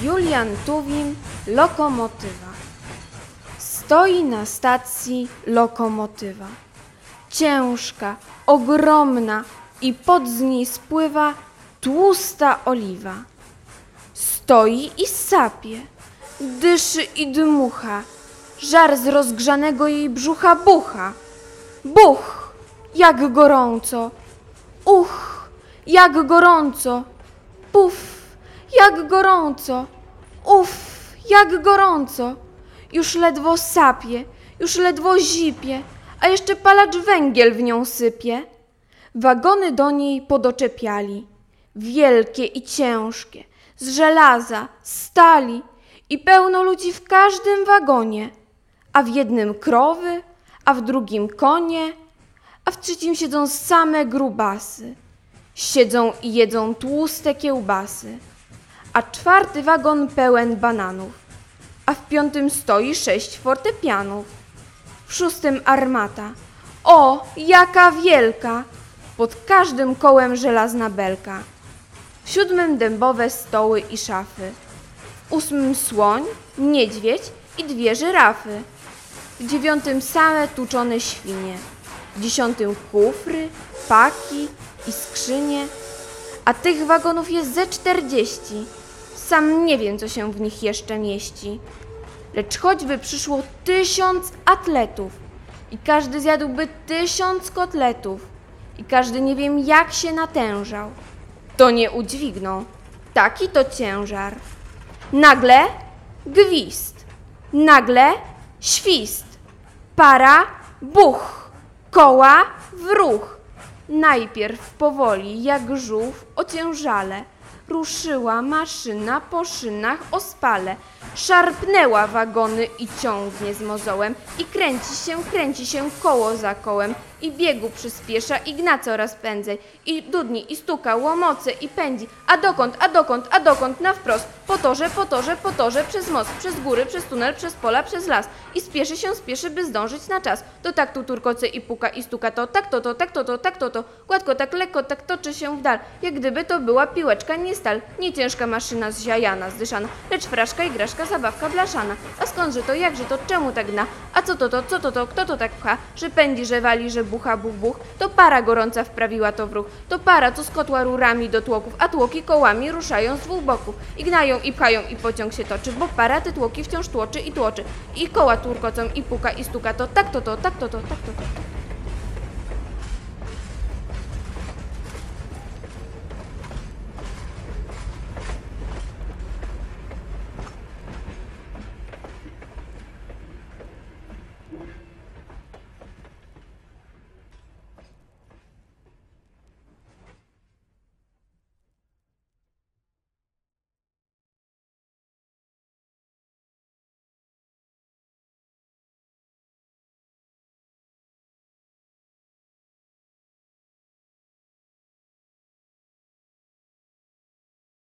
briliantowim lokomotywa. Stoi na stacji lokomotywa. Ciężka, ogromna i pod z niej spływa tłusta oliwa. Stoi i sapie, dyszy i dmucha, żar z rozgrzanego jej brzucha bucha. Buch, jak gorąco, uch, jak gorąco, puf, jak gorąco, uf, jak gorąco. Już ledwo sapie, już ledwo zipie, a jeszcze palacz węgiel w nią sypie. Wagony do niej podoczepiali, wielkie i ciężkie, z żelaza, stali i pełno ludzi w każdym wagonie, a w jednym krowy, a w drugim konie, a w trzecim siedzą same grubasy. Siedzą i jedzą tłuste kiełbasy, a czwarty wagon pełen bananów, a w piątym stoi sześć fortepianów, w szóstym armata. O, jaka wielka! Pod każdym kołem żelazna belka. W siódmym dębowe stoły i szafy. W ósmym słoń, niedźwiedź i dwie żyrafy. W dziewiątym same tuczone świnie. W dziesiątym kufry, paki i skrzynie. A tych wagonów jest ze czterdzieści. Sam nie wiem, co się w nich jeszcze mieści. Lecz choćby przyszło tysiąc atletów i każdy zjadłby tysiąc kotletów i każdy nie wiem jak się natężał, to nie udźwigną. Taki to ciężar. Nagle gwizd, nagle świst, para, buch, koła w ruch. Najpierw powoli, jak żółw ociężale, ruszyła maszyna po szynach ospale. Szarpnęła wagony i ciągnie z mozołem. I kręci się, kręci się koło za kołem. I biegu przyspiesza i gna coraz prędzej i dudni i stuka, łomoce i pędzi. A dokąd, a dokąd, a dokąd, na wprost, po torze, po torze, po torze, przez most, przez góry, przez tunel, przez pola, przez las. I spieszy się, spieszy, by zdążyć na czas. To tak tu turkoce i puka i stuka to, tak to to, tak to to, tak to to, gładko, tak lekko, tak toczy się w dal, jak gdyby to była piłeczka, nie stal, nie ciężka maszyna zziajana, zdyszana, lecz fraszka i graszka, zabawka blaszana. A skądże to, jakże to, czemu tak gna? A co to to, co to to, kto to tak pcha, że pędzi, że wali, że bucha, buch, buch, to para gorąca wprawiła to w ruch, to para, co z kotła rurami do tłoków, a tłoki kołami ruszają z dwóch boków. I gnają i pchają i pociąg się toczy, bo para te tłoki wciąż tłoczy i tłoczy. I koła turkocą i puka i stuka. To, tak to to, tak to to, tak to to.